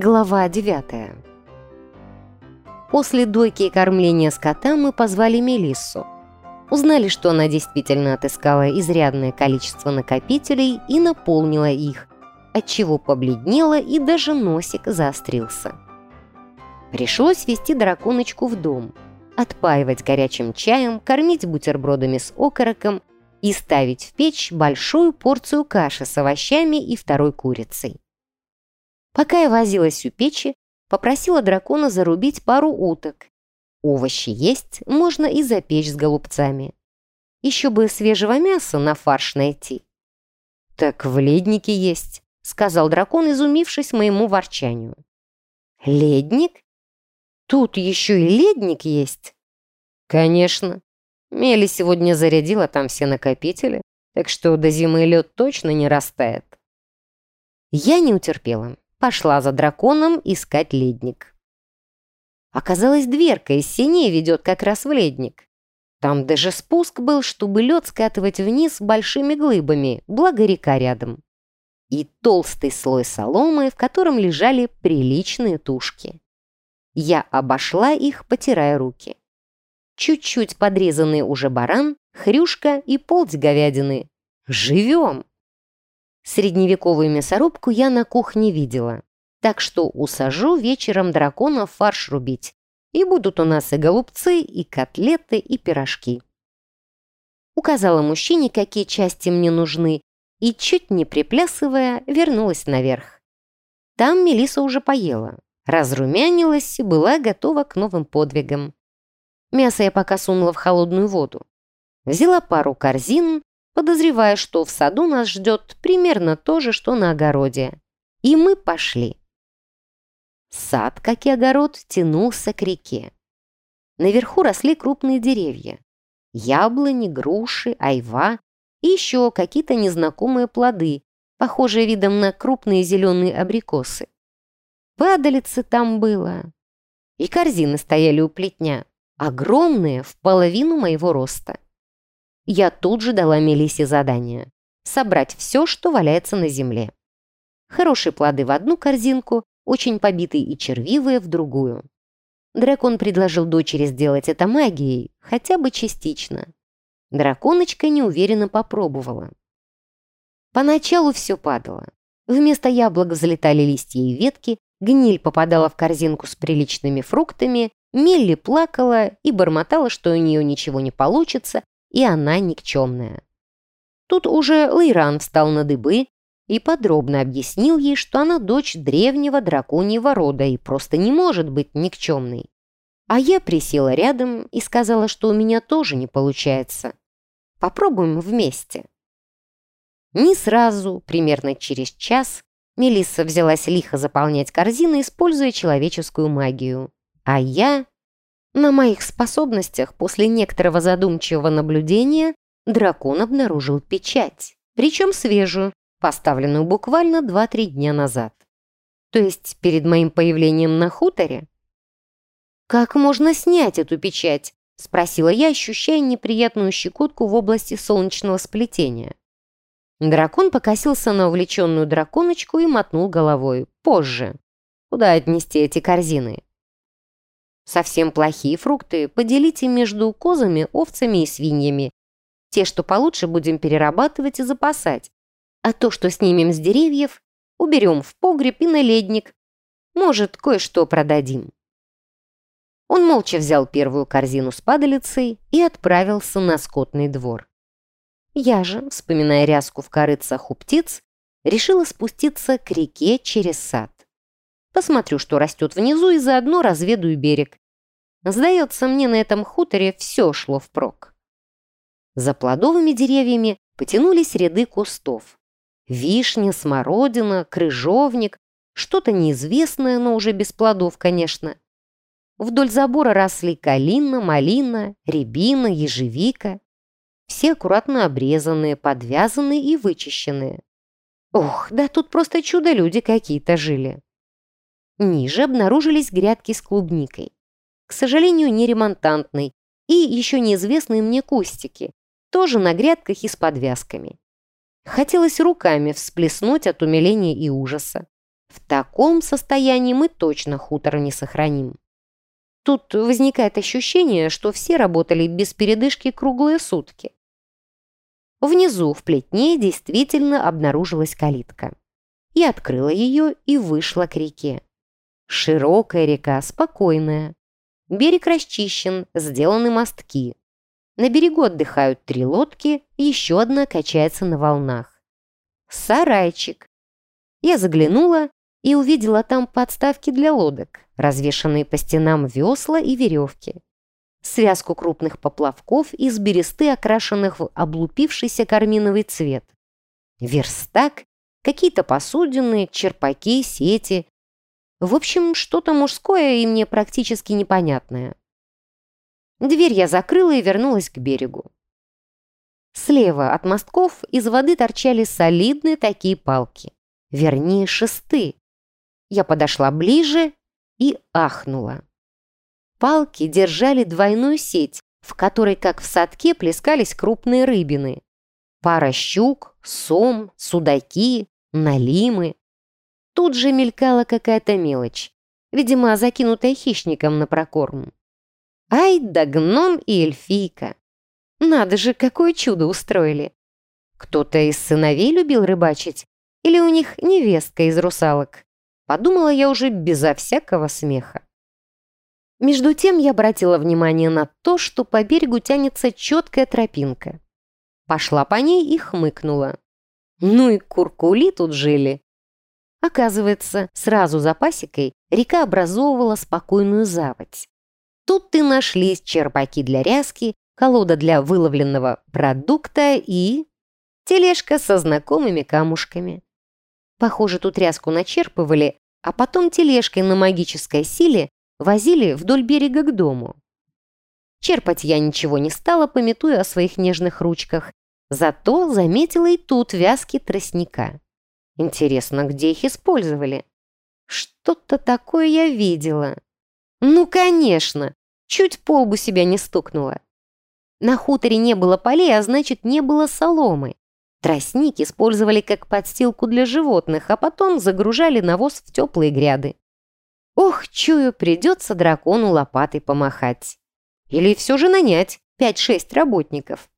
Глава 9 После дойки и кормления скота мы позвали Мелиссу. Узнали, что она действительно отыскала изрядное количество накопителей и наполнила их, отчего побледнела и даже носик заострился. Пришлось вести драконочку в дом, отпаивать горячим чаем, кормить бутербродами с окороком и ставить в печь большую порцию каши с овощами и второй курицей. Пока я возилась у печи, попросила дракона зарубить пару уток. Овощи есть, можно и запечь с голубцами. Еще бы свежего мяса на фарш найти. «Так в леднике есть», — сказал дракон, изумившись моему ворчанию. «Ледник? Тут еще и ледник есть?» «Конечно. Мели сегодня зарядила там все накопители, так что до зимы лед точно не растает». Я не утерпела пошла за драконом искать ледник. Оказалось, дверка из синей ведет как раз в ледник. Там даже спуск был, чтобы лед скатывать вниз большими глыбами, благо река рядом. И толстый слой соломы, в котором лежали приличные тушки. Я обошла их, потирая руки. Чуть-чуть подрезанный уже баран, хрюшка и полдь говядины. Живем! Средневековую мясорубку я на кухне видела, так что усажу вечером дракона фарш рубить. И будут у нас и голубцы, и котлеты, и пирожки. Указала мужчине, какие части мне нужны, и, чуть не приплясывая, вернулась наверх. Там Мелиса уже поела, разрумянилась и была готова к новым подвигам. Мясо я пока сунула в холодную воду. Взяла пару корзин, подозревая, что в саду нас ждет примерно то же, что на огороде. И мы пошли. Сад, как и огород, тянулся к реке. Наверху росли крупные деревья. Яблони, груши, айва и еще какие-то незнакомые плоды, похожие видом на крупные зеленые абрикосы. Падалицы там было. И корзины стояли у плетня, огромные, в половину моего роста я тут же дала Мелисе задание – собрать все, что валяется на земле. Хорошие плоды в одну корзинку, очень побитые и червивые в другую. Дракон предложил дочери сделать это магией, хотя бы частично. Драконочка неуверенно попробовала. Поначалу все падало. Вместо яблок взлетали листья и ветки, гниль попадала в корзинку с приличными фруктами, Мелли плакала и бормотала, что у нее ничего не получится, и она никчемная. Тут уже Лейран встал на дыбы и подробно объяснил ей, что она дочь древнего драконьего рода и просто не может быть никчемной. А я присела рядом и сказала, что у меня тоже не получается. Попробуем вместе. Не сразу, примерно через час, Мелисса взялась лихо заполнять корзины, используя человеческую магию. А я на моих способностях после некоторого задумчивого наблюдения дракон обнаружил печать, причем свежую, поставленную буквально 2-3 дня назад. То есть перед моим появлением на хуторе? «Как можно снять эту печать?» – спросила я, ощущая неприятную щекотку в области солнечного сплетения. Дракон покосился на увлеченную драконочку и мотнул головой. «Позже. Куда отнести эти корзины?» Совсем плохие фрукты поделите между козами, овцами и свиньями. Те, что получше, будем перерабатывать и запасать. А то, что снимем с деревьев, уберем в погреб и на ледник. Может, кое-что продадим. Он молча взял первую корзину с падалицей и отправился на скотный двор. Я же, вспоминая ряску в корыцах у птиц, решила спуститься к реке через сад. Посмотрю, что растет внизу, и заодно разведаю берег. Сдается мне, на этом хуторе все шло впрок. За плодовыми деревьями потянулись ряды кустов. Вишня, смородина, крыжовник, что-то неизвестное, но уже без плодов, конечно. Вдоль забора росли калина, малина, рябина, ежевика. Все аккуратно обрезанные, подвязанные и вычищенные. Ох, да тут просто чудо-люди какие-то жили. Ниже обнаружились грядки с клубникой. К сожалению, не ремонтантной. И еще неизвестные мне кустики. Тоже на грядках и с подвязками. Хотелось руками всплеснуть от умиления и ужаса. В таком состоянии мы точно хутор не сохраним. Тут возникает ощущение, что все работали без передышки круглые сутки. Внизу, в плетне, действительно обнаружилась калитка. Я открыла ее и вышла к реке. Широкая река, спокойная. Берег расчищен, сделаны мостки. На берегу отдыхают три лодки, еще одна качается на волнах. Сарайчик. Я заглянула и увидела там подставки для лодок, развешанные по стенам весла и веревки. Связку крупных поплавков из бересты, окрашенных в облупившийся карминовый цвет. Верстак, какие-то посудины, черпаки, сети. В общем, что-то мужское и мне практически непонятное. Дверь я закрыла и вернулась к берегу. Слева от мостков из воды торчали солидные такие палки. Вернее, шесты, я подошла ближе и ахнула. Палки держали двойную сеть, в которой, как в садке, плескались крупные рыбины. Пара щук, сом, судаки, налимы. Тут же мелькала какая-то мелочь, видимо, закинутая хищником на прокорм. Ай да гном и эльфийка! Надо же, какое чудо устроили! Кто-то из сыновей любил рыбачить? Или у них невестка из русалок? Подумала я уже безо всякого смеха. Между тем я обратила внимание на то, что по берегу тянется четкая тропинка. Пошла по ней и хмыкнула. Ну и куркули тут жили. Оказывается, сразу за пасекой река образовывала спокойную заводь. Тут и нашлись черпаки для ряски, колода для выловленного продукта и... тележка со знакомыми камушками. Похоже, тут ряску начерпывали, а потом тележкой на магической силе возили вдоль берега к дому. Черпать я ничего не стала, пометуя о своих нежных ручках, зато заметила и тут вязки тростника. Интересно, где их использовали? Что-то такое я видела. Ну, конечно, чуть по лбу себя не стукнула. На хуторе не было полей, а значит, не было соломы. Тростник использовали как подстилку для животных, а потом загружали навоз в теплые гряды. Ох, чую, придется дракону лопатой помахать. Или все же нанять 5-6 работников.